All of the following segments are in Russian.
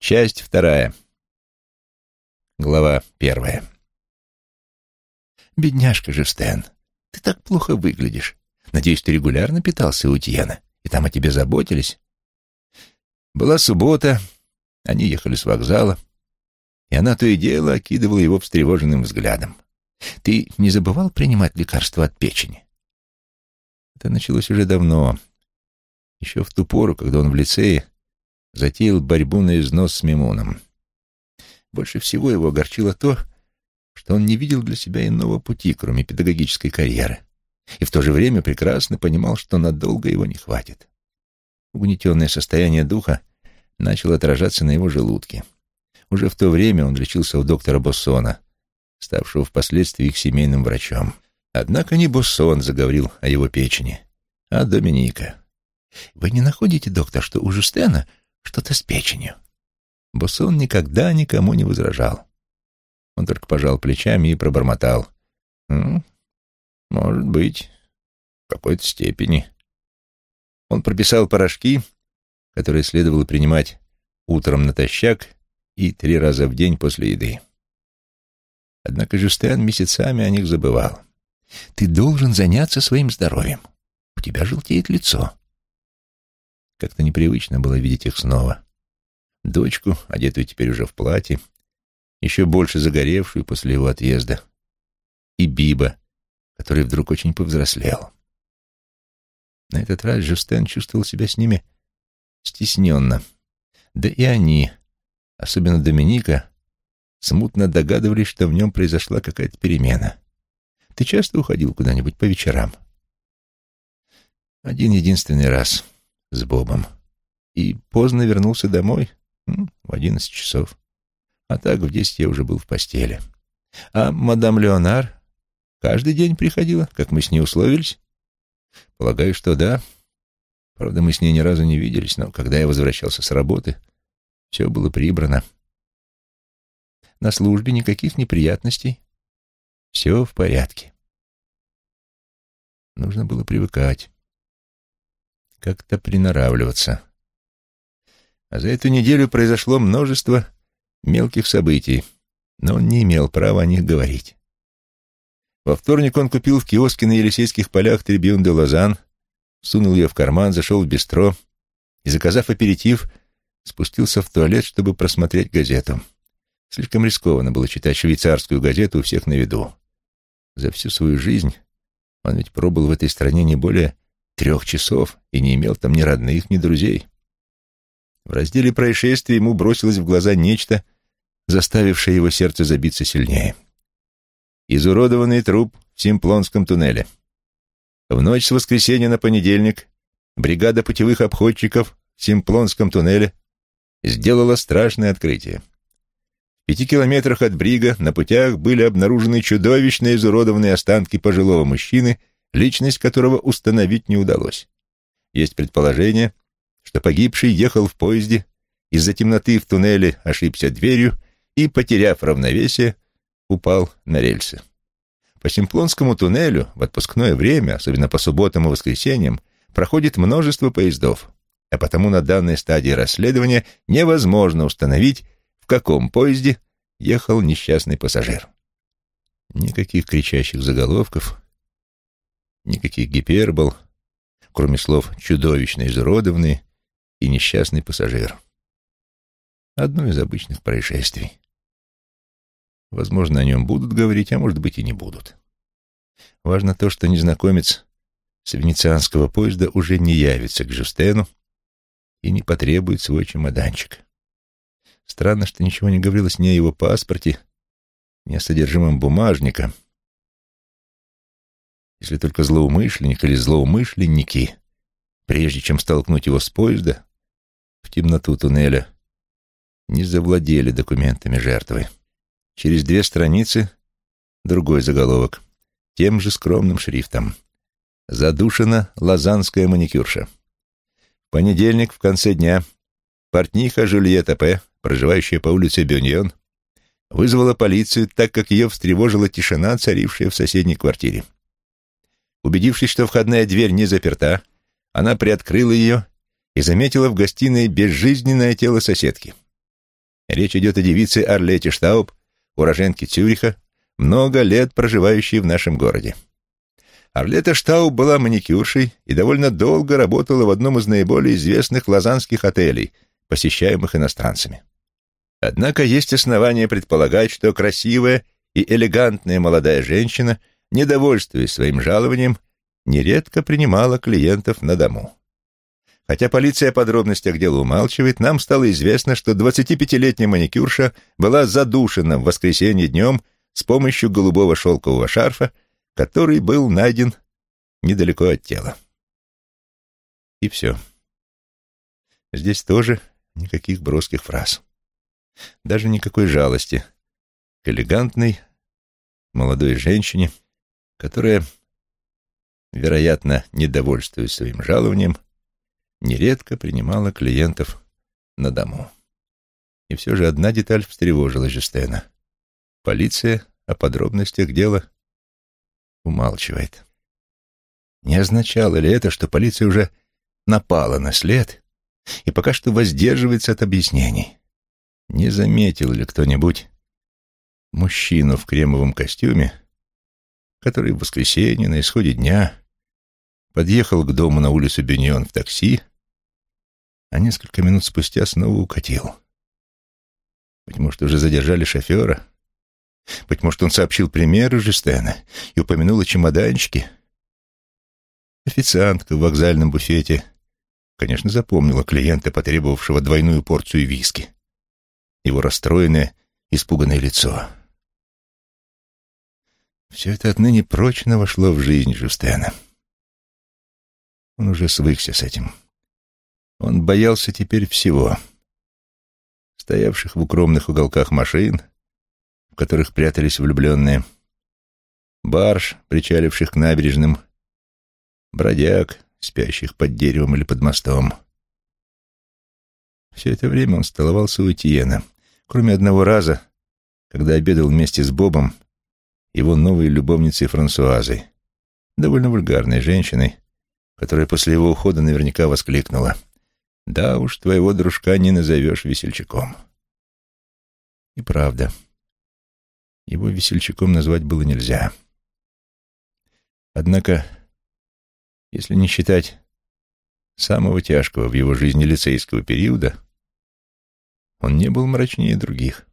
Часть вторая. Глава первая. «Бедняжка же, Стэн, ты так плохо выглядишь. Надеюсь, ты регулярно питался у Тьена, и там о тебе заботились?» Была суббота, они ехали с вокзала, и она то и дело окидывала его встревоженным взглядом. «Ты не забывал принимать лекарства от печени?» Это началось уже давно, еще в ту пору, когда он в лицее затеял борьбу на износ с Мимоном. Больше всего его огорчило то, что он не видел для себя иного пути, кроме педагогической карьеры, и в то же время прекрасно понимал, что надолго его не хватит. Угнетенное состояние духа начало отражаться на его желудке. Уже в то время он лечился у доктора Боссона, ставшего впоследствии их семейным врачом. Однако не Боссон заговорил о его печени, а Доминика. «Вы не находите, доктор, что у Жустена что-то с печенью?» Боссон никогда никому не возражал. Он только пожал плечами и пробормотал. «Ну, может быть, в какой-то степени». Он прописал порошки, которые следовало принимать утром натощак и три раза в день после еды. Однако Жюстен месяцами о них забывал. «Ты должен заняться своим здоровьем. У тебя желтеет лицо». Как-то непривычно было видеть их снова. Дочку, одетую теперь уже в платье, еще больше загоревшую после его отъезда, и Биба, который вдруг очень повзрослел. На этот раз Жюстен чувствовал себя с ними стесненно. Да и они, особенно Доминика, смутно догадывались, что в нем произошла какая-то перемена. Ты часто уходил куда-нибудь по вечерам? Один единственный раз с Бобом. И поздно вернулся домой, в одиннадцать часов. А так в десять я уже был в постели. А мадам Леонар каждый день приходила, как мы с ней условились? Полагаю, что да. Правда, мы с ней ни разу не виделись, но когда я возвращался с работы, все было прибрано. На службе никаких неприятностей. Все в порядке. Нужно было привыкать. Как-то приноравливаться. А за эту неделю произошло множество мелких событий, но он не имел права о них говорить. Во вторник он купил в киоске на Елисейских полях трибюн де Лозан, сунул ее в карман, зашел в бистро и, заказав аперитив, спустился в туалет, чтобы просмотреть газету. Слишком рискованно было читать швейцарскую газету у всех на виду. За всю свою жизнь он ведь пробыл в этой стране не более трех часов и не имел там ни родных, ни друзей. В разделе происшествий ему бросилось в глаза нечто, заставившее его сердце забиться сильнее. Изуродованный труп в Симплонском туннеле. В ночь с воскресенья на понедельник бригада путевых обходчиков в Симплонском туннеле сделала страшное открытие. В пяти километрах от Брига на путях были обнаружены чудовищно изуродованные останки пожилого мужчины, личность которого установить не удалось. Есть предположение, что погибший ехал в поезде, из-за темноты в туннеле ошибся дверью и, потеряв равновесие, упал на рельсы. По Симплонскому туннелю в отпускное время, особенно по субботам и воскресеньям, проходит множество поездов, а потому на данной стадии расследования невозможно установить, в каком поезде ехал несчастный пассажир. Никаких кричащих заголовков, никаких гипербол, кроме слов «чудовищно изуродованные» и несчастный пассажир. Одно из обычных происшествий. Возможно, о нем будут говорить, а может быть и не будут. Важно то, что незнакомец с венецианского поезда уже не явится к Жюстену и не потребует свой чемоданчик. Странно, что ничего не говорилось ни о его паспорте, ни о содержимом бумажника. Если только злоумышленник или злоумышленники, прежде чем столкнуть его с поезда, в темноту туннеля, не завладели документами жертвы. Через две страницы другой заголовок, тем же скромным шрифтом. Задушена лазанская маникюрша. В понедельник в конце дня портниха Жюльетта П., проживающая по улице Бюньон, вызвала полицию, так как ее встревожила тишина, царившая в соседней квартире. Убедившись, что входная дверь не заперта, она приоткрыла ее и заметила в гостиной безжизненное тело соседки. Речь идет о девице Арлете Штауб, уроженке Цюриха, много лет проживающей в нашем городе. Арлета Штауб была маникюршей и довольно долго работала в одном из наиболее известных лазанских отелей, посещаемых иностранцами. Однако есть основания предполагать, что красивая и элегантная молодая женщина, недовольствуясь своим жалованием, нередко принимала клиентов на дому. Хотя полиция о подробностях дела умалчивает, нам стало известно, что 25-летняя маникюрша была задушена в воскресенье днем с помощью голубого шелкового шарфа, который был найден недалеко от тела. И все. Здесь тоже никаких броских фраз. Даже никакой жалости к элегантной молодой женщине, которая, вероятно, недовольствуясь своим жалованием, нередко принимала клиентов на дому. И все же одна деталь встревожила Жюстена. Полиция о подробностях дела умалчивает. Не означало ли это, что полиция уже напала на след и пока что воздерживается от объяснений? Не заметил ли кто-нибудь мужчину в кремовом костюме, который в воскресенье на исходе дня подъехал к дому на улицу Бюньон в такси, а несколько минут спустя снова укатил? Быть может, уже задержали шофера? Быть может, он сообщил примеры Жестена и упомянул о чемоданчике? Официантка в вокзальном буфете, конечно, запомнила клиента, потребовавшего двойную порцию виски его расстроенное, испуганное лицо. Все это отныне прочно вошло в жизнь Жустена. Он уже свыкся с этим. Он боялся теперь всего. Стоявших в укромных уголках машин, в которых прятались влюбленные, барж, причаливших к набережным, бродяг, спящих под деревом или под мостом — все это время он столовался у Этьена, кроме одного раза, когда обедал вместе с Бобом, его новой любовницей Франсуазой, довольно вульгарной женщиной, которая после его ухода наверняка воскликнула. «Да уж, твоего дружка не назовешь весельчаком». И правда, его весельчаком назвать было нельзя. Однако, если не считать самого тяжкого в его жизни лицейского периода, он не был мрачнее других.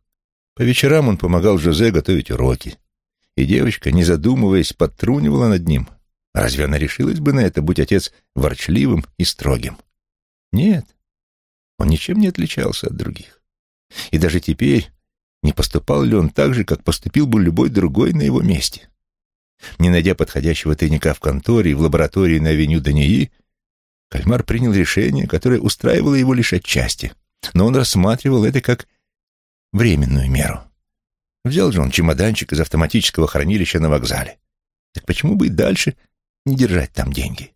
По вечерам он помогал Жозе готовить уроки, и девочка, не задумываясь, подтрунивала над ним. Разве она решилась бы на это, будь отец ворчливым и строгим? Нет, он ничем не отличался от других. И даже теперь не поступал ли он так же, как поступил бы любой другой на его месте? Не найдя подходящего тайника в конторе и в лаборатории на авеню Дании, Кальмар принял решение, которое устраивало его лишь отчасти, но он рассматривал это как временную меру. Взял же он чемоданчик из автоматического хранилища на вокзале. Так почему бы и дальше не держать там деньги?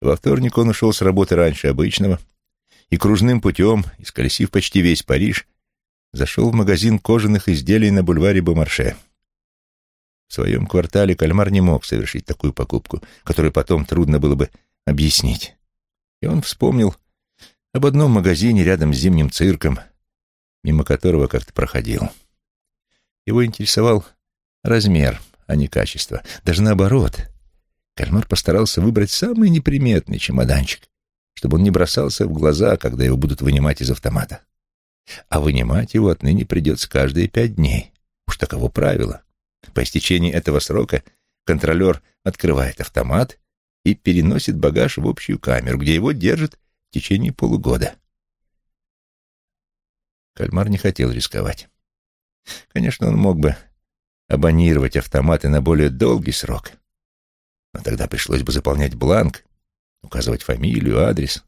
Во вторник он ушел с работы раньше обычного и кружным путем, исколесив почти весь Париж, зашел в магазин кожаных изделий на бульваре Бомарше. В своем квартале Кальмар не мог совершить такую покупку, которую потом трудно было бы объяснить. И он вспомнил об одном магазине рядом с зимним цирком, мимо которого как-то проходил. Его интересовал размер, а не качество. Даже наоборот. Кальмар постарался выбрать самый неприметный чемоданчик, чтобы он не бросался в глаза, когда его будут вынимать из автомата. А вынимать его отныне придется каждые пять дней. Уж таково правило. По истечении этого срока контролер открывает автомат и переносит багаж в общую камеру, где его держат в течение полугода. Кальмар не хотел рисковать. Конечно, он мог бы абонировать автоматы на более долгий срок, но тогда пришлось бы заполнять бланк, указывать фамилию, адрес.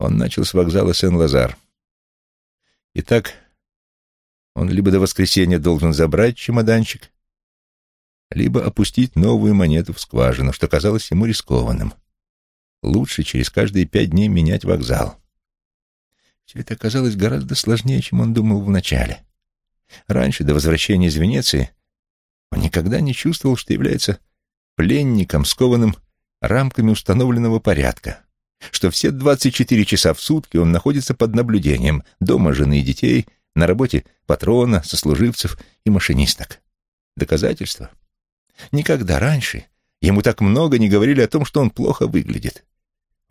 Он начал с вокзала Сен-Лазар. Итак, он либо до воскресенья должен забрать чемоданчик, либо опустить новую монету в скважину, что казалось ему рискованным. Лучше через каждые пять дней менять вокзал. Все это оказалось гораздо сложнее, чем он думал вначале. Раньше, до возвращения из Венеции, он никогда не чувствовал, что является пленником, скованным рамками установленного порядка, что все 24 часа в сутки он находится под наблюдением дома жены и детей, на работе патрона, сослуживцев и машинисток. Доказательство? Никогда раньше ему так много не говорили о том, что он плохо выглядит.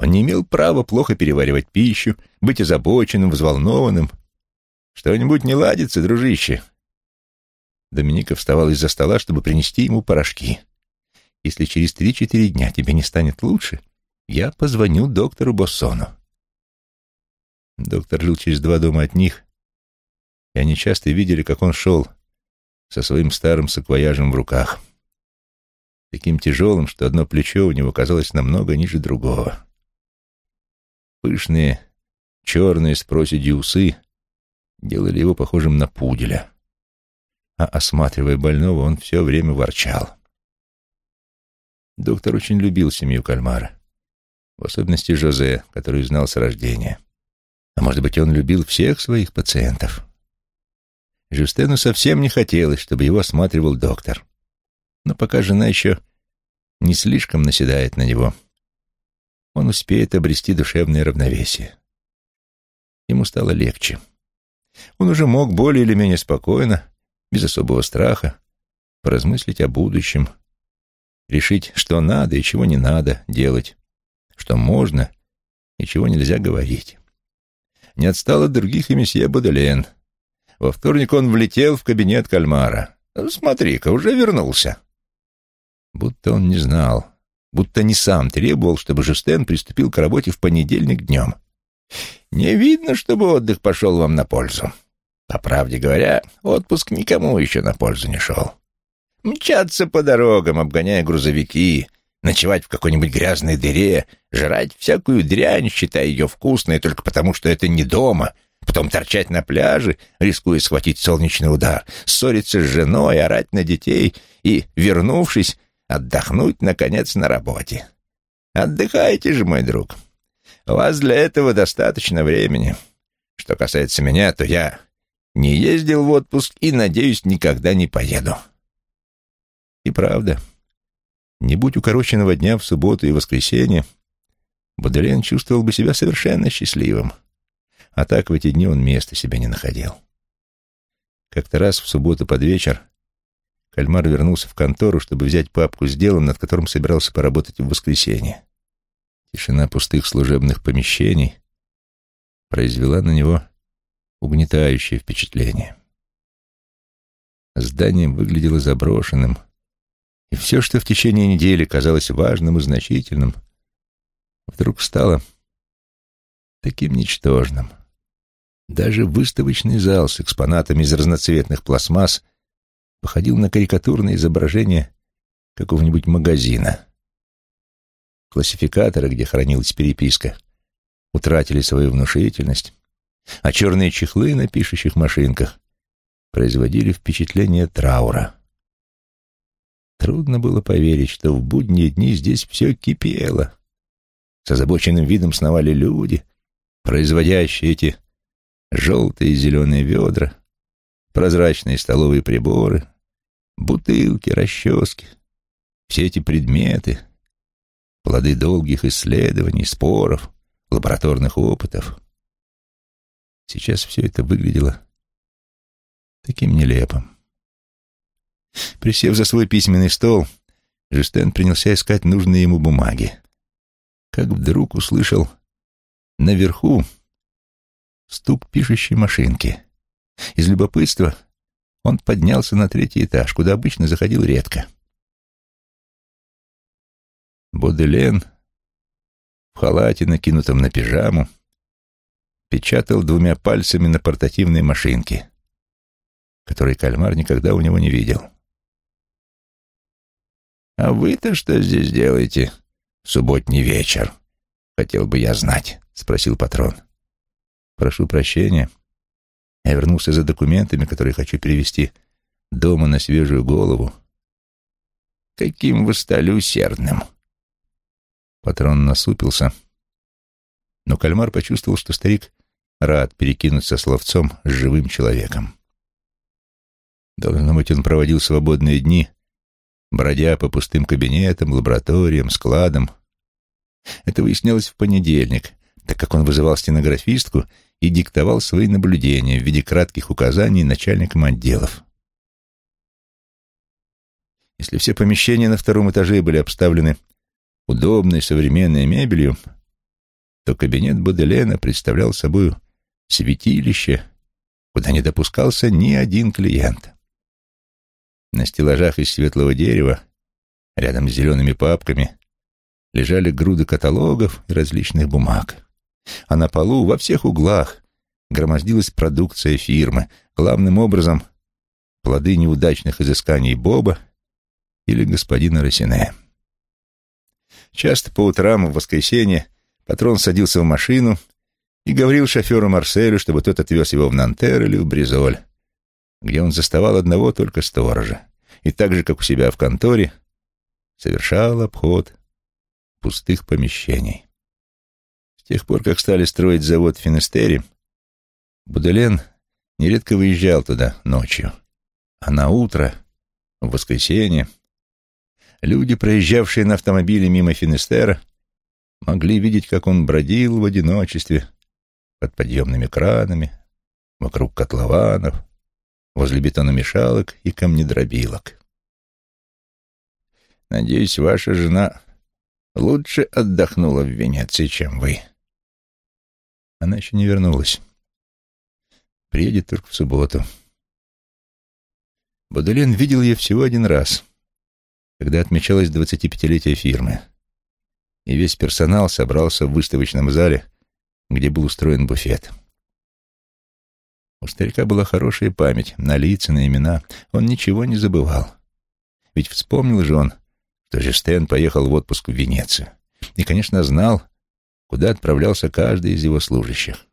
Он не имел права плохо переваривать пищу, быть озабоченным, взволнованным. «Что-нибудь не ладится, дружище?» Доминика вставал из-за стола, чтобы принести ему порошки. «Если через три-четыре дня тебе не станет лучше, я позвоню доктору Боссону». Доктор жил через два дома от них, и они часто видели, как он шел со своим старым саквояжем в руках, таким тяжелым, что одно плечо у него казалось намного ниже другого. Пышные, черные с проседью усы делали его похожим на пуделя, а осматривая больного, он все время ворчал. Доктор очень любил семью Кальмара, в особенности Жозе, которую знал с рождения. А может быть, он любил всех своих пациентов. Жюстену совсем не хотелось, чтобы его осматривал доктор. Но пока жена еще не слишком наседает на него, он успеет обрести душевное равновесие. Ему стало легче. Он уже мог более или менее спокойно, без особого страха, поразмыслить о будущем, решить, что надо и чего не надо делать, что можно и чего нельзя говорить. Не отстал от других и месье Боделен — во вторник он влетел в кабинет кальмара. «Смотри-ка, уже вернулся». Будто он не знал, будто не сам требовал, чтобы Жустен приступил к работе в понедельник днем. «Не видно, чтобы отдых пошел вам на пользу. По правде говоря, отпуск никому еще на пользу не шел. Мчаться по дорогам, обгоняя грузовики, ночевать в какой-нибудь грязной дыре, жрать всякую дрянь, считая ее вкусной только потому, что это не дома, потом торчать на пляже, рискуя схватить солнечный удар, ссориться с женой, орать на детей и, вернувшись, отдохнуть, наконец, на работе. Отдыхайте же, мой друг. У вас для этого достаточно времени. Что касается меня, то я не ездил в отпуск и, надеюсь, никогда не поеду. И правда, не будь укороченного дня в субботу и воскресенье, Боделен чувствовал бы себя совершенно счастливым а так в эти дни он места себе не находил. Как-то раз в субботу под вечер Кальмар вернулся в контору, чтобы взять папку с делом, над которым собирался поработать в воскресенье. Тишина пустых служебных помещений произвела на него угнетающее впечатление. Здание выглядело заброшенным, и все, что в течение недели казалось важным и значительным, вдруг стало таким ничтожным — даже выставочный зал с экспонатами из разноцветных пластмасс походил на карикатурное изображение какого-нибудь магазина. Классификаторы, где хранилась переписка, утратили свою внушительность, а черные чехлы на пишущих машинках производили впечатление траура. Трудно было поверить, что в будние дни здесь все кипело. С озабоченным видом сновали люди, производящие эти желтые и зеленые ведра, прозрачные столовые приборы, бутылки, расчески. Все эти предметы — плоды долгих исследований, споров, лабораторных опытов. Сейчас все это выглядело таким нелепым. Присев за свой письменный стол, Жюстен принялся искать нужные ему бумаги. Как вдруг услышал наверху стук пишущей машинки. Из любопытства он поднялся на третий этаж, куда обычно заходил редко. Боделен в халате, накинутом на пижаму, печатал двумя пальцами на портативной машинке, которой кальмар никогда у него не видел. «А вы-то что здесь делаете субботний вечер?» «Хотел бы я знать», — спросил патрон. Прошу прощения. Я вернулся за документами, которые хочу перевести дома на свежую голову. Каким вы стали усердным. Патрон насупился, но кальмар почувствовал, что старик рад перекинуться словцом с живым человеком. Должно быть, он проводил свободные дни, бродя по пустым кабинетам, лабораториям, складам, Это выяснялось в понедельник, так как он вызывал стенографистку и диктовал свои наблюдения в виде кратких указаний начальникам отделов. Если все помещения на втором этаже были обставлены удобной современной мебелью, то кабинет Боделена представлял собой святилище, куда не допускался ни один клиент. На стеллажах из светлого дерева, рядом с зелеными папками, лежали груды каталогов и различных бумаг. А на полу во всех углах громоздилась продукция фирмы, главным образом плоды неудачных изысканий Боба или господина Росине. Часто по утрам в воскресенье патрон садился в машину и говорил шоферу Марселю, чтобы тот отвез его в Нантер или в Бризоль, где он заставал одного только сторожа, и так же, как у себя в конторе, совершал обход пустых помещений. Тех пор, как стали строить завод в Финистере, Буделен нередко выезжал туда ночью, а на утро, в воскресенье, люди, проезжавшие на автомобиле мимо Финистера, могли видеть, как он бродил в одиночестве под подъемными кранами, вокруг котлованов, возле бетономешалок и камнедробилок. «Надеюсь, ваша жена лучше отдохнула в Венеции, чем вы». Она еще не вернулась. Приедет только в субботу. Боделен видел ее всего один раз, когда отмечалось 25-летие фирмы, и весь персонал собрался в выставочном зале где был устроен буфет. У старика была хорошая память на лица, на имена. Он ничего не забывал. Ведь вспомнил же он, что Жестен поехал в отпуск в Венецию. И, конечно, знал, куда отправлялся каждый из его служащих.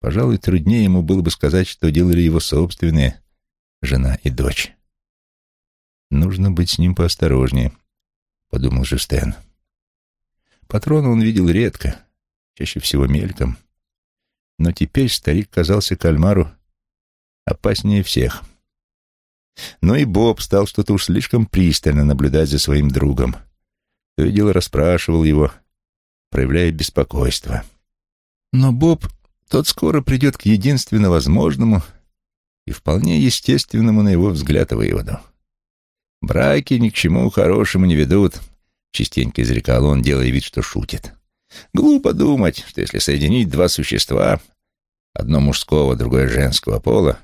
Пожалуй, труднее ему было бы сказать, что делали его собственные жена и дочь. «Нужно быть с ним поосторожнее», — подумал Жестен. Патрона он видел редко, чаще всего мельком. Но теперь старик казался кальмару опаснее всех. Но и Боб стал что-то уж слишком пристально наблюдать за своим другом. То и дело расспрашивал его, проявляя беспокойство. Но Боб, тот скоро придет к единственно возможному и вполне естественному, на его взгляд, выводу. «Браки ни к чему хорошему не ведут», — частенько изрекал он, делая вид, что шутит. Глупо думать, что если соединить два существа, одно мужского, другое женского пола,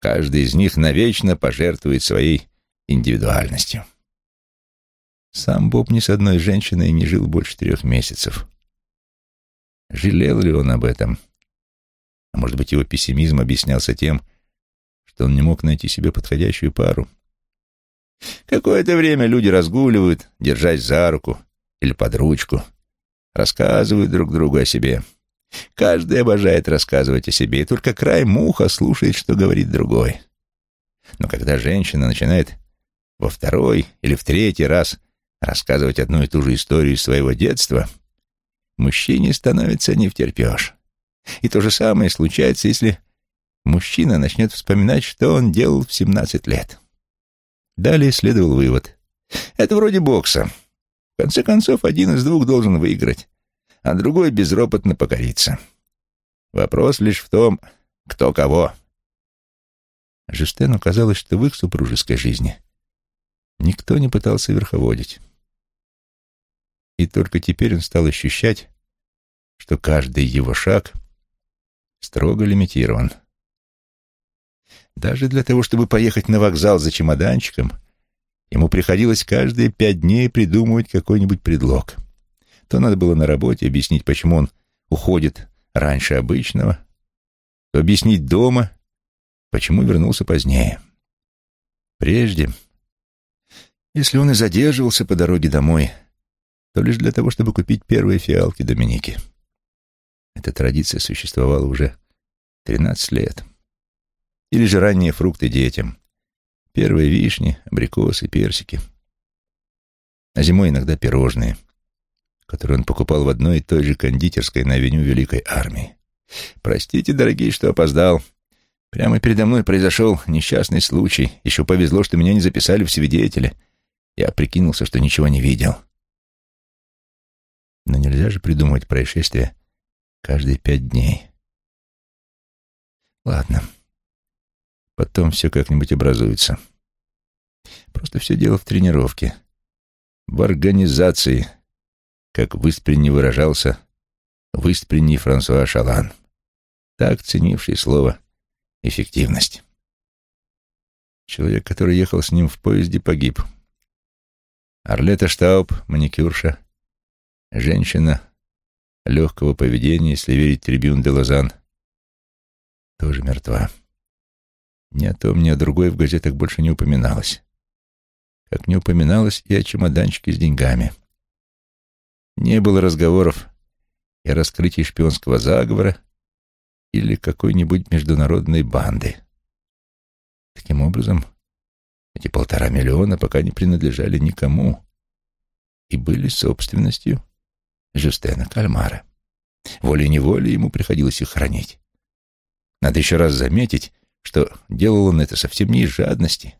каждый из них навечно пожертвует своей индивидуальностью. Сам Боб ни с одной женщиной не жил больше трех месяцев. Жалел ли он об этом? А может быть, его пессимизм объяснялся тем, что он не мог найти себе подходящую пару? Какое-то время люди разгуливают, держась за руку или под ручку, рассказывают друг другу о себе. Каждый обожает рассказывать о себе, и только край муха слушает, что говорит другой. Но когда женщина начинает во второй или в третий раз рассказывать одну и ту же историю из своего детства, мужчине становится не втерпешь. И то же самое случается, если мужчина начнет вспоминать, что он делал в 17 лет. Далее следовал вывод. Это вроде бокса. В конце концов, один из двух должен выиграть, а другой безропотно покориться. Вопрос лишь в том, кто кого. Жестену казалось, что в их супружеской жизни никто не пытался верховодить. И только теперь он стал ощущать, что каждый его шаг строго лимитирован. Даже для того, чтобы поехать на вокзал за чемоданчиком — Ему приходилось каждые пять дней придумывать какой-нибудь предлог. То надо было на работе объяснить, почему он уходит раньше обычного, то объяснить дома, почему вернулся позднее. Прежде, если он и задерживался по дороге домой, то лишь для того, чтобы купить первые фиалки Доминики. Эта традиция существовала уже тринадцать лет. Или же ранние фрукты детям, Первые вишни, абрикосы, персики. А зимой иногда пирожные, которые он покупал в одной и той же кондитерской на авеню Великой Армии. «Простите, дорогие, что опоздал. Прямо передо мной произошел несчастный случай. Еще повезло, что меня не записали в свидетели. Я прикинулся, что ничего не видел». Но нельзя же придумывать происшествия каждые пять дней. Ладно. Потом все как-нибудь образуется. Просто все дело в тренировке. В организации, как в выражался в Франсуа Шалан, так ценивший слово «эффективность». Человек, который ехал с ним в поезде, погиб. Орлета Штауб, маникюрша, женщина легкого поведения, если верить трибюн де Лозан, тоже мертва. Ни о том, ни о другой в газетах больше не упоминалось. Как не упоминалось и о чемоданчике с деньгами. Не было разговоров и о раскрытии шпионского заговора или какой-нибудь международной банды. Таким образом, эти полтора миллиона пока не принадлежали никому и были собственностью Жюстена Кальмара. Волей-неволей ему приходилось их хранить. Надо еще раз заметить, что делал он это совсем не из жадности,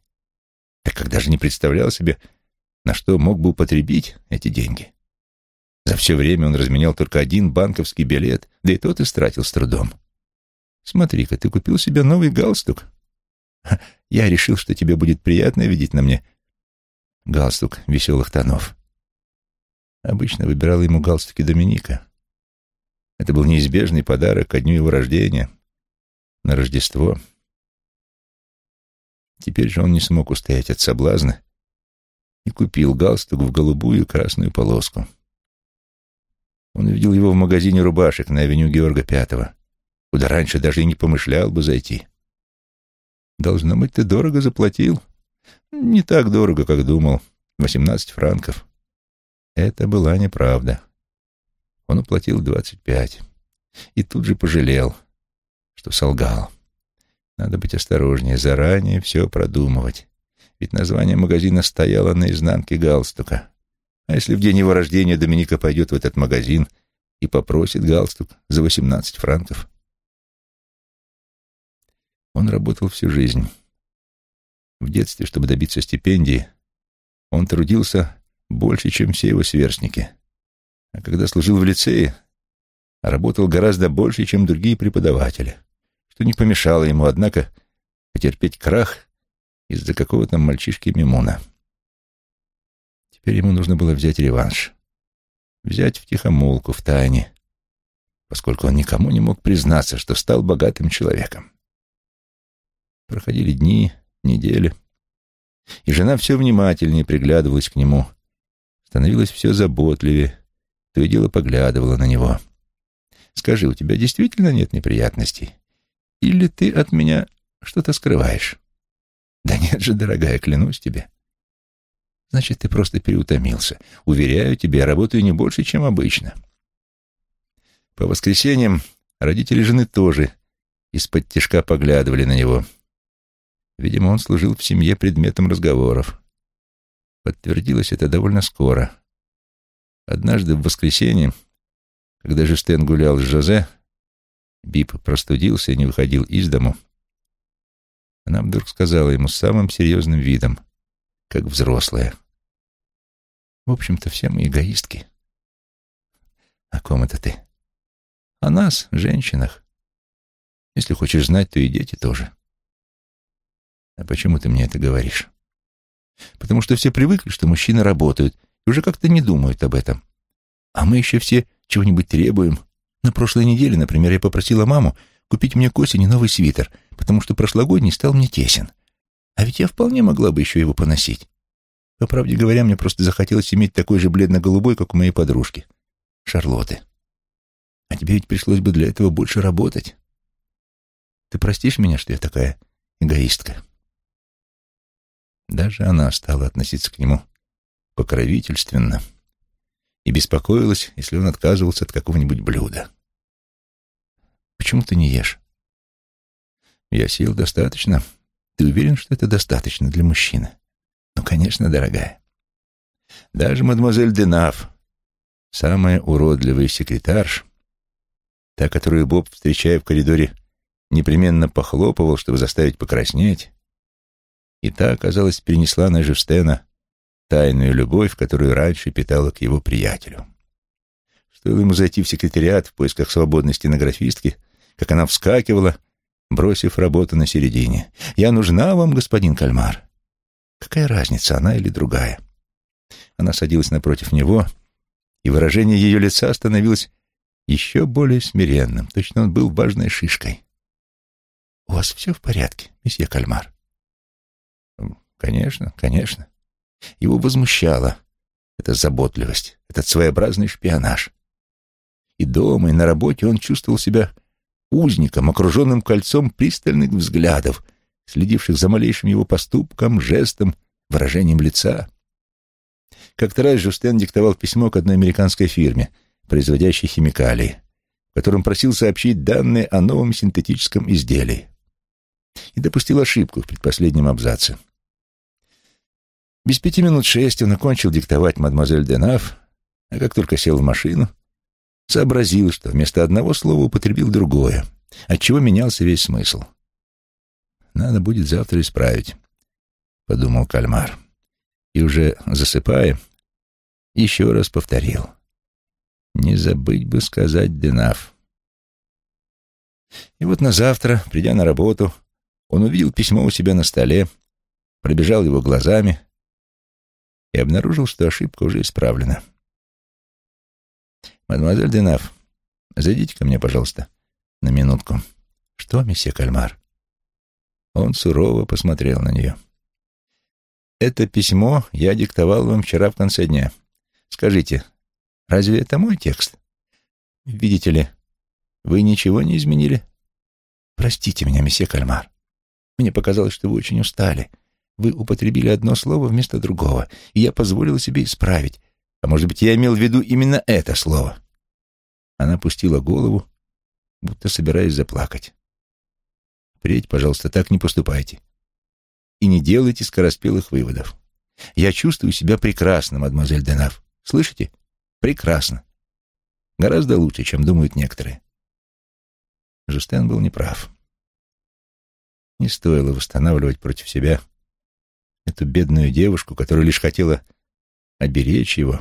так как даже не представлял себе, на что мог бы употребить эти деньги. За все время он разменял только один банковский билет, да и тот истратил с трудом. «Смотри-ка, ты купил себе новый галстук. Я решил, что тебе будет приятно видеть на мне галстук веселых тонов». Обычно выбирал ему галстуки Доминика. Это был неизбежный подарок ко дню его рождения, на Рождество. Теперь же он не смог устоять от соблазна и купил галстук в голубую и красную полоску. Он увидел его в магазине рубашек на авеню Георга Пятого, куда раньше даже и не помышлял бы зайти. «Должно быть, ты дорого заплатил?» «Не так дорого, как думал. Восемнадцать франков». Это была неправда. Он уплатил двадцать пять и тут же пожалел, что солгал. Надо быть осторожнее, заранее все продумывать. Ведь название магазина стояло на изнанке галстука. А если в день его рождения Доминика пойдет в этот магазин и попросит галстук за восемнадцать франков? Он работал всю жизнь. В детстве, чтобы добиться стипендии, он трудился больше, чем все его сверстники. А когда служил в лицее, работал гораздо больше, чем другие преподаватели, что не помешало ему, однако, потерпеть крах из-за какого-то мальчишки Мимуна. Теперь ему нужно было взять реванш. Взять в тихомолку, в тайне, поскольку он никому не мог признаться, что стал богатым человеком. Проходили дни, недели, и жена все внимательнее приглядывалась к нему, становилась все заботливее, то и дело поглядывала на него. «Скажи, у тебя действительно нет неприятностей? Или ты от меня что-то скрываешь?» «Да нет же, дорогая, клянусь тебе». «Значит, ты просто переутомился. Уверяю тебя, я работаю не больше, чем обычно». По воскресеньям родители жены тоже из-под тишка поглядывали на него. Видимо, он служил в семье предметом разговоров. Подтвердилось это довольно скоро. Однажды в воскресенье, когда Жюстен гулял с Жозе, Бип простудился и не выходил из дому, она вдруг сказала ему с самым серьезным видом, как взрослая. «В общем-то, все мы эгоистки». «О ком это ты?» «О нас, женщинах. Если хочешь знать, то и дети тоже». «А почему ты мне это говоришь?» Потому что все привыкли, что мужчины работают, и уже как-то не думают об этом. А мы еще все чего-нибудь требуем. На прошлой неделе, например, я попросила маму купить мне к осени новый свитер, потому что прошлогодний стал мне тесен. А ведь я вполне могла бы еще его поносить. По правде говоря, мне просто захотелось иметь такой же бледно-голубой, как у моей подружки, Шарлотты. А тебе ведь пришлось бы для этого больше работать. Ты простишь меня, что я такая эгоистка?» Даже она стала относиться к нему покровительственно и беспокоилась, если он отказывался от какого-нибудь блюда. «Почему ты не ешь?» «Я сил достаточно. Ты уверен, что это достаточно для мужчины?» «Ну, конечно, дорогая. Даже мадемуазель Денав, самая уродливая секретарш, та, которую Боб, встречая в коридоре, непременно похлопывал, чтобы заставить покраснеть, и та, казалось, перенесла на Жюстена тайную любовь, которую раньше питала к его приятелю. Стоило ему зайти в секретариат в поисках свободной стенографистки, как она вскакивала, бросив работу на середине. «Я нужна вам, господин Кальмар». Какая разница, она или другая? Она садилась напротив него, и выражение ее лица становилось еще более смиренным. Точно он был важной шишкой. «У вас все в порядке, месье Кальмар?» «Конечно, конечно». Его возмущала эта заботливость, этот своеобразный шпионаж. И дома, и на работе он чувствовал себя узником, окруженным кольцом пристальных взглядов, следивших за малейшим его поступком, жестом, выражением лица. Как-то раз Жустен диктовал письмо к одной американской фирме, производящей химикалии, в котором просил сообщить данные о новом синтетическом изделии. И допустил ошибку в предпоследнем абзаце. Без пяти минут шесть он окончил диктовать мадемуазель Денаф, а как только сел в машину, сообразил, что вместо одного слова употребил другое, отчего менялся весь смысл. «Надо будет завтра исправить», — подумал Кальмар. И уже засыпая, еще раз повторил. «Не забыть бы сказать Денаф». И вот на завтра, придя на работу, он увидел письмо у себя на столе, пробежал его глазами — и обнаружил, что ошибка уже исправлена. «Мадемуазель Денаф, зайдите ко мне, пожалуйста, на минутку». «Что, месье Кальмар?» Он сурово посмотрел на нее. «Это письмо я диктовал вам вчера в конце дня. Скажите, разве это мой текст? Видите ли, вы ничего не изменили? Простите меня, месье Кальмар. Мне показалось, что вы очень устали». Вы употребили одно слово вместо другого, и я позволила себе исправить. А может быть, я имел в виду именно это слово?» Она опустила голову, будто собираясь заплакать. «Впредь, пожалуйста, так не поступайте. И не делайте скороспелых выводов. Я чувствую себя прекрасно, мадемуазель Денав. Слышите? Прекрасно. Гораздо лучше, чем думают некоторые». Жустен был неправ. Не стоило восстанавливать против себя эту бедную девушку, которая лишь хотела оберечь его.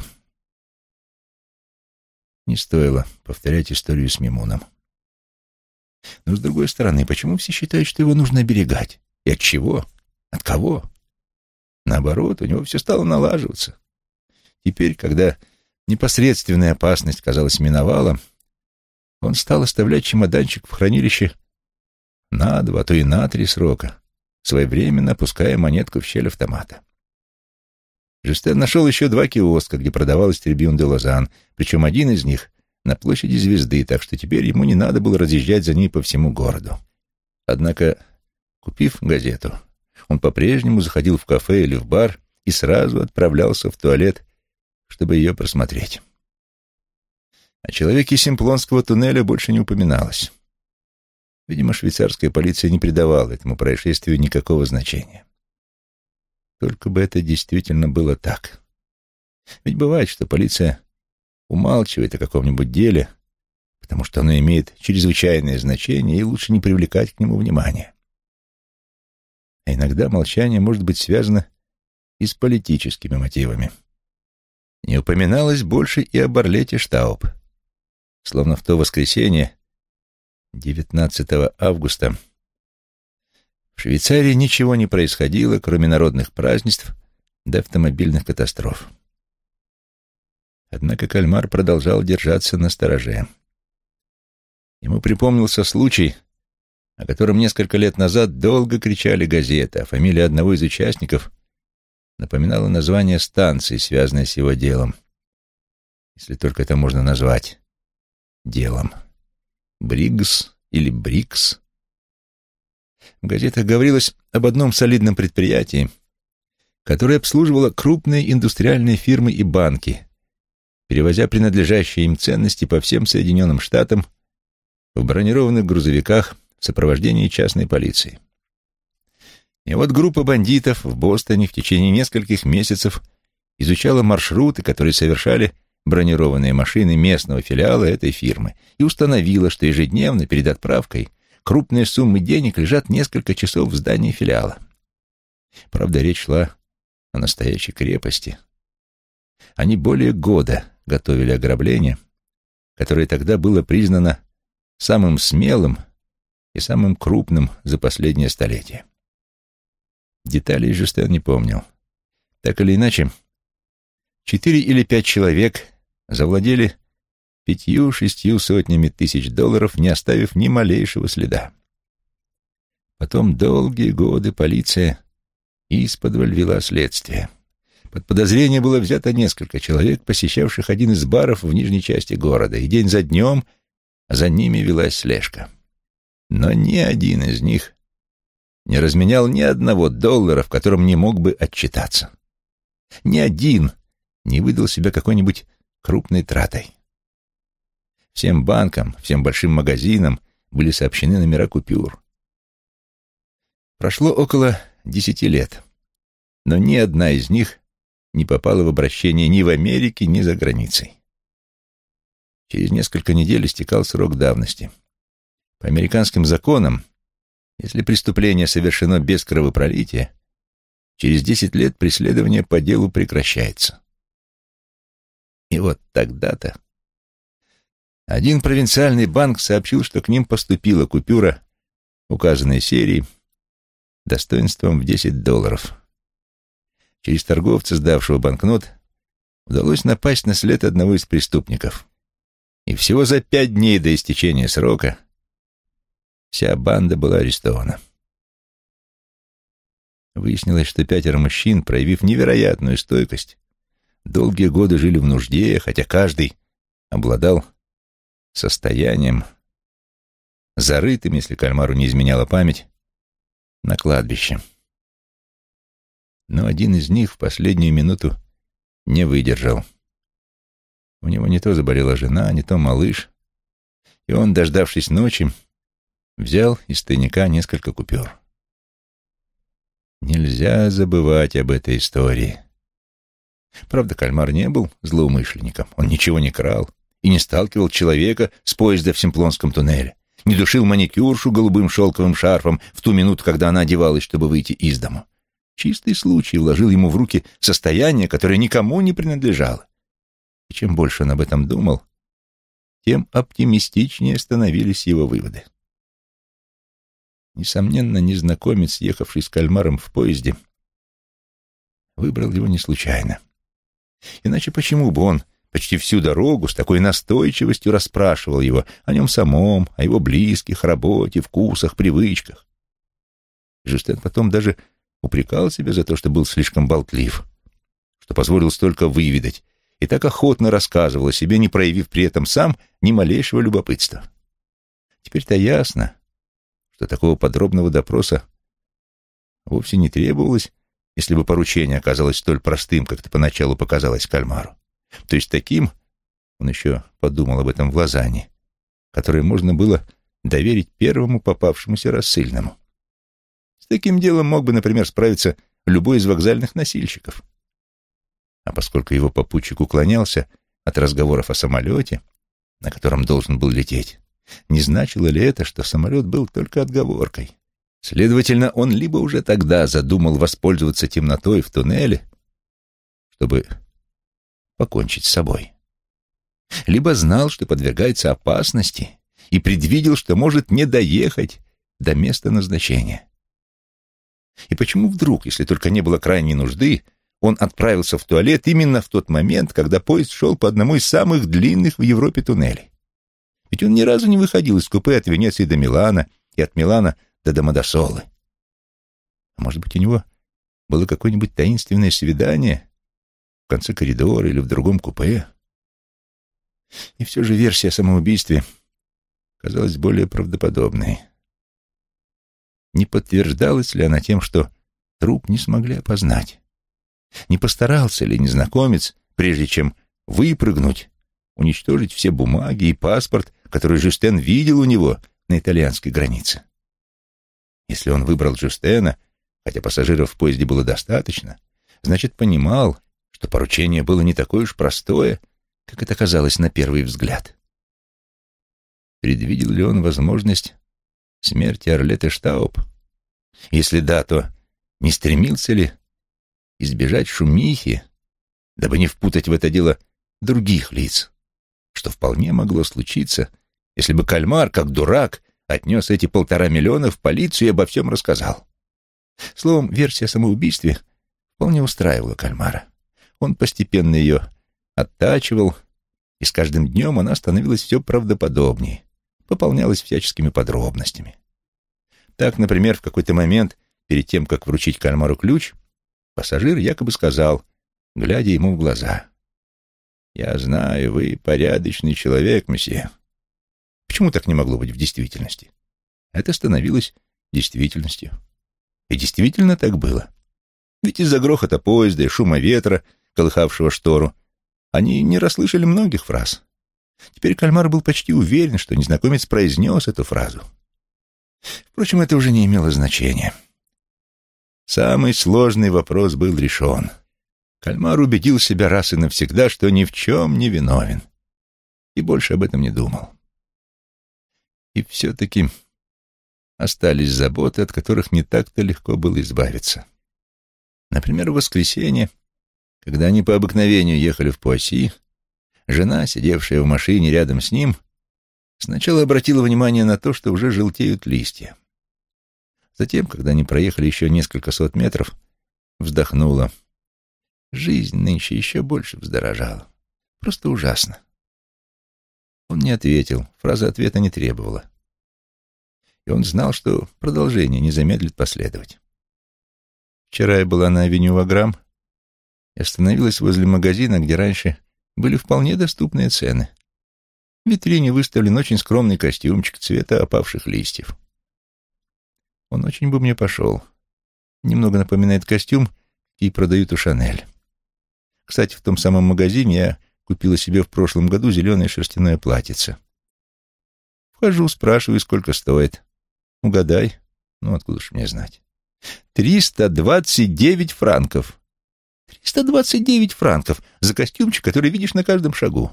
Не стоило повторять историю с Мимуном. Но, с другой стороны, почему все считают, что его нужно оберегать? И от чего? От кого? Наоборот, у него все стало налаживаться. Теперь, когда непосредственная опасность, казалось, миновала, он стал оставлять чемоданчик в хранилище на два, а и на три срока, своевременно опуская монетку в щель автомата. Жюстен нашел еще два киоска, где продавалась трибюн де Лозан, причем один из них на площади Звезды, так что теперь ему не надо было разъезжать за ней по всему городу. Однако, купив газету, он по-прежнему заходил в кафе или в бар и сразу отправлялся в туалет, чтобы ее просмотреть. О человеке Симплонского туннеля больше не упоминалось. Видимо, швейцарская полиция не придавала этому происшествию никакого значения. Только бы это действительно было так. Ведь бывает, что полиция умалчивает о каком-нибудь деле, потому что оно имеет чрезвычайное значение, и лучше не привлекать к нему внимания. А иногда молчание может быть связано и с политическими мотивами. Не упоминалось больше и о Барлете Штауб. Словно в то воскресенье, 19 августа в Швейцарии ничего не происходило, кроме народных празднеств до автомобильных катастроф. Однако кальмар продолжал держаться на стороже. Ему припомнился случай, о котором несколько лет назад долго кричали газеты, а фамилия одного из участников напоминала название станции, связанной с его делом, если только это можно назвать делом. Бригс или Брикс. В газетах говорилось об одном солидном предприятии, которое обслуживало крупные индустриальные фирмы и банки, перевозя принадлежащие им ценности по всем Соединенным Штатам в бронированных грузовиках в сопровождении частной полиции. И вот группа бандитов в Бостоне в течение нескольких месяцев изучала маршруты, которые совершали бронированные машины местного филиала этой фирмы и установила, что ежедневно перед отправкой крупные суммы денег лежат несколько часов в здании филиала. Правда, речь шла о настоящей крепости. Они более года готовили ограбление, которое тогда было признано самым смелым и самым крупным за последнее столетие. Деталей Жюстен не помнил. Так или иначе, четыре или пять человек завладели пятью-шестью сотнями тысяч долларов, не оставив ни малейшего следа. Потом долгие годы полиция исподволь вела следствие. Под подозрение было взято несколько человек, посещавших один из баров в нижней части города, и день за днем за ними велась слежка. Но ни один из них не разменял ни одного доллара, в котором не мог бы отчитаться. Ни один не выдал себя какой-нибудь крупной тратой. Всем банкам, всем большим магазинам были сообщены номера купюр. Прошло около десяти лет, но ни одна из них не попала в обращение ни в Америке, ни за границей. Через несколько недель истекал срок давности. По американским законам, если преступление совершено без кровопролития, через десять лет преследование по делу прекращается. И вот тогда-то один провинциальный банк сообщил, что к ним поступила купюра указанной серии достоинством в 10 долларов. Через торговца, сдавшего банкнот, удалось напасть на след одного из преступников. И всего за пять дней до истечения срока вся банда была арестована. Выяснилось, что пятеро мужчин, проявив невероятную стойкость, долгие годы жили в нужде, хотя каждый обладал состоянием, зарытым, если кальмару не изменяла память, на кладбище но один из них в последнюю минуту не выдержал. У него не то заболела жена, не то малыш, и он, дождавшись ночи, взял из тайника несколько купюр. Нельзя забывать об этой истории. Правда, кальмар не был злоумышленником, он ничего не крал и не сталкивал человека с поезда в Симплонском туннеле, не душил маникюршу голубым шелковым шарфом в ту минуту, когда она одевалась, чтобы выйти из дому. Чистый случай вложил ему в руки состояние, которое никому не принадлежало. И чем больше он об этом думал, тем оптимистичнее становились его выводы. Несомненно, незнакомец, ехавший с кальмаром в поезде, выбрал его не случайно. Иначе почему бы он почти всю дорогу с такой настойчивостью расспрашивал его о нем самом, о его близких, работе, вкусах, привычках? Жюстен потом даже упрекал себя за то, что был слишком болтлив, что позволил столько выведать, и так охотно рассказывал о себе, не проявив при этом сам ни малейшего любопытства. Теперь-то ясно, что такого подробного допроса вовсе не требовалось, если бы поручение оказалось столь простым, как это поначалу показалось Кальмару. То есть таким, он еще подумал об этом в Лозанне, которое можно было доверить первому попавшемуся рассыльному. С таким делом мог бы, например, справиться любой из вокзальных носильщиков. А поскольку его попутчик уклонялся от разговоров о самолете, на котором должен был лететь, не значило ли это, что самолет был только отговоркой? Следовательно, он либо уже тогда задумал воспользоваться темнотой в туннеле, чтобы покончить с собой, либо знал, что подвергается опасности и предвидел, что может не доехать до места назначения. И почему вдруг, если только не было крайней нужды, он отправился в туалет именно в тот момент, когда поезд шел по одному из самых длинных в Европе туннелей? Ведь он ни разу не выходил из купе от Венеции до Милана и от Милана до Домодосолы. А может быть, у него было какое-нибудь таинственное свидание в конце коридора или в другом купе? И все же версия о самоубийстве казалась более правдоподобной. Не подтверждалась ли она тем, что труп не смогли опознать? Не постарался ли незнакомец, прежде чем выпрыгнуть, уничтожить все бумаги и паспорт, который Жюстен видел у него на итальянской границе? Если он выбрал Жюстена, хотя пассажиров в поезде было достаточно, значит, понимал, что поручение было не такое уж простое, как это казалось на первый взгляд. Предвидел ли он возможность смерти Орлеты Штауб? Если да, то не стремился ли избежать шумихи, дабы не впутать в это дело других лиц, что вполне могло случиться, если бы кальмар, как дурак, отнес эти полтора миллиона в полицию и обо всем рассказал. Словом, версия о самоубийстве вполне устраивала кальмара. Он постепенно ее оттачивал, и с каждым днем она становилась все правдоподобнее, пополнялась всяческими подробностями. Так, например, в какой-то момент, перед тем, как вручить кальмару ключ, пассажир якобы сказал, глядя ему в глаза, «Я знаю, вы порядочный человек, месье». Почему так не могло быть в действительности? Это становилось действительностью. И действительно так было. Ведь из-за грохота поезда и шума ветра, колыхавшего штору, они не расслышали многих фраз. Теперь кальмар был почти уверен, что незнакомец произнес эту фразу. Впрочем, это уже не имело значения. Самый сложный вопрос был решен. Кальмар убедил себя раз и навсегда, что ни в чем не виновен. И больше об этом не думал. И все-таки остались заботы, от которых не так-то легко было избавиться. Например, в воскресенье, когда они по обыкновению ехали в Пуасси, жена, сидевшая в машине рядом с ним, сначала обратила внимание на то, что уже желтеют листья. Затем, когда они проехали еще несколько сот метров, вздохнула. Жизнь нынче еще больше вздорожала. Просто ужасно. Он не ответил, фраза ответа не требовала. И он знал, что продолжение не замедлит последовать. Вчера я была на авеню Ваграм и остановилась возле магазина, где раньше были вполне доступные цены. В витрине выставлен очень скромный костюмчик цвета опавших листьев. Он очень бы мне пошел. Немного напоминает костюм, и продают у Шанель. Кстати, в том самом магазине я купила себе в прошлом году зеленое шерстяное платьице. Вхожу, спрашиваю, сколько стоит. Угадай. Ну, откуда ж мне знать? Триста двадцать девять франков. Триста двадцать девять франков за костюмчик, который видишь на каждом шагу.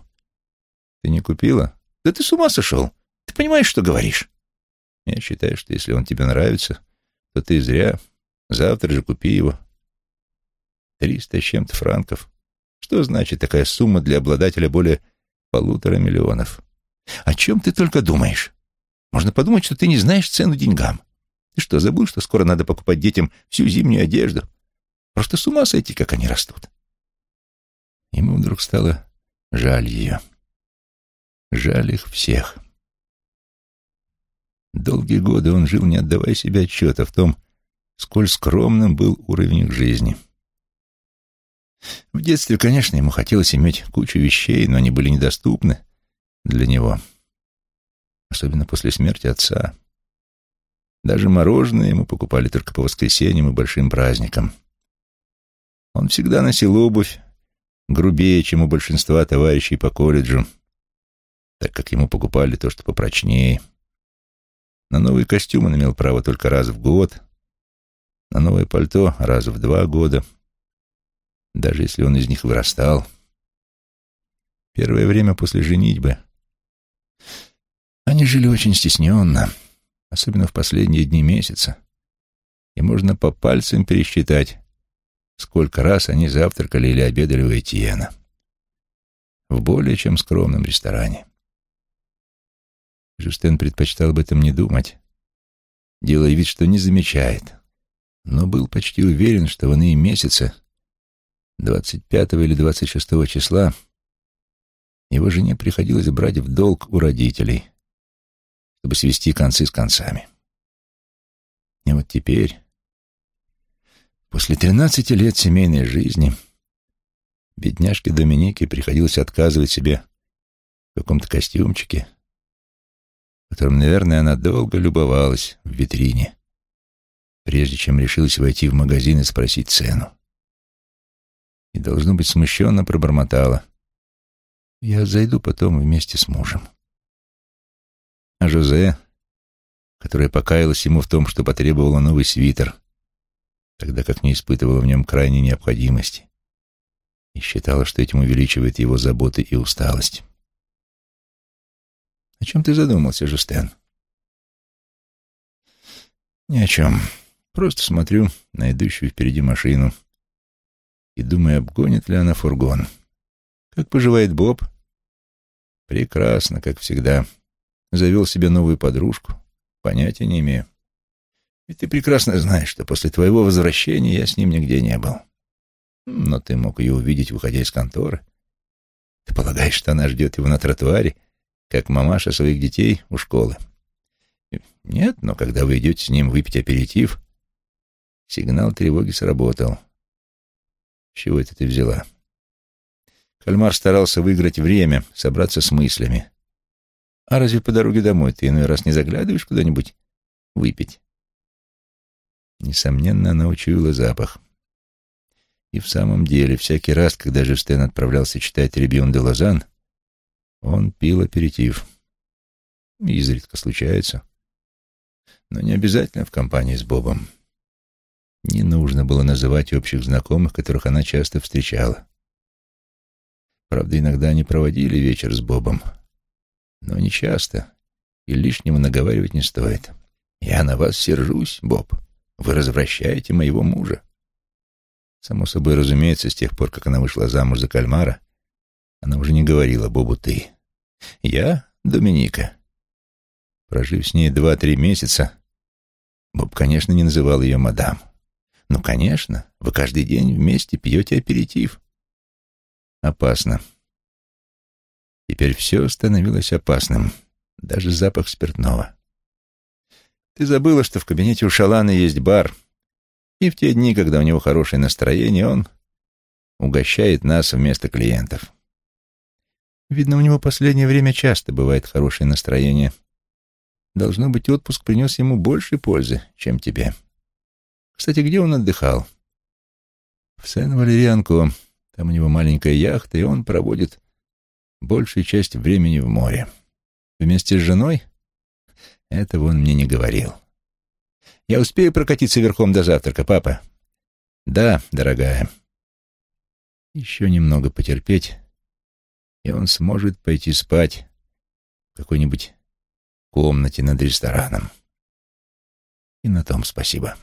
Ты не купила? Да ты с ума сошел. Ты понимаешь, что говоришь? Я считаю, что если он тебе нравится, то ты зря. Завтра же купи его. Триста с чем-то франков. Что значит такая сумма для обладателя более полутора миллионов? О чем ты только думаешь? Можно подумать, что ты не знаешь цену деньгам. Ты что, забыл, что скоро надо покупать детям всю зимнюю одежду? Просто с ума сойти, как они растут. Ему вдруг стало жаль ее. Жаль их всех. Долгие годы он жил, не отдавая себе отчета в том, сколь скромным был уровень их жизни. В детстве, конечно, ему хотелось иметь кучу вещей, но они были недоступны для него, особенно после смерти отца. Даже мороженое ему покупали только по воскресеньям и большим праздникам. Он всегда носил обувь, грубее, чем у большинства товарищей по колледжу, так как ему покупали то, что попрочнее. На новый костюм он имел право только раз в год, на новое пальто раз в два года, даже если он из них вырастал. Первое время после женитьбы они жили очень стесненно, особенно в последние дни месяца, и можно по пальцам пересчитать, сколько раз они завтракали или обедали у Этьена в более чем скромном ресторане. Жюстен предпочитал об этом не думать, делая вид, что не замечает, но был почти уверен, что в иные месяцы, 25 или 26 числа, его жене приходилось брать в долг у родителей, чтобы свести концы с концами. И вот теперь, после 13 лет семейной жизни, бедняжке Доминике приходилось отказывать себе в каком-то костюмчике, которым, наверное, она долго любовалась в витрине, прежде чем решилась войти в магазин и спросить цену. И, должно быть, смущенно пробормотала. «Я зайду потом вместе с мужем». А Жозе, которая покаялась ему в том, что потребовала новый свитер, тогда как не испытывала в нем крайней необходимости, и считала, что этим увеличивает его заботы и усталость. О чем ты задумался, Жустен? Ни о чем. Просто смотрю на идущую впереди машину и думаю, обгонит ли она фургон. Как поживает Боб? Прекрасно, как всегда. Завел себе новую подружку. Понятия не имею. И ты прекрасно знаешь, что после твоего возвращения я с ним нигде не был. Но ты мог ее увидеть, выходя из конторы. Ты полагаешь, что она ждет его на тротуаре, как мамаша своих детей у школы? Нет, но когда вы идете с ним выпить аперитив, сигнал тревоги сработал. С чего это ты взяла? Кальмар старался выиграть время, собраться с мыслями. А разве по дороге домой ты иной раз не заглядываешь куда-нибудь выпить? Несомненно, она учуяла запах. И в самом деле, всякий раз, когда Жюстен отправлялся читать «Ребион де Лозан», он пил аперитив. Изредка случается. Но не обязательно в компании с Бобом. Не нужно было называть общих знакомых, которых она часто встречала. Правда, иногда они проводили вечер с Бобом, но не часто, и лишнего наговаривать не стоит. «Я на вас сержусь, Боб. Вы развращаете моего мужа». Само собой разумеется, с тех пор, как она вышла замуж за кальмара, она уже не говорила Бобу «ты». «Я Доминика». Прожив с ней два-три месяца, Боб, конечно, не называл ее мадам. «Ну, конечно, вы каждый день вместе пьете аперитив». Опасно. Теперь все становилось опасным, даже запах спиртного. Ты забыла, что в кабинете у Шалана есть бар, и в те дни, когда у него хорошее настроение, он угощает нас вместо клиентов. Видно, у него последнее время часто бывает хорошее настроение. Должно быть, отпуск принес ему больше пользы, чем тебе. Кстати, где он отдыхал? В Сен-Валерианко. Там у него маленькая яхта, и он проводит большую часть времени в море. Вместе с женой? Этого он мне не говорил. Я успею прокатиться верхом до завтрака, папа? Да, дорогая. Еще немного потерпеть, и он сможет пойти спать в какой-нибудь комнате над рестораном. И на том спасибо.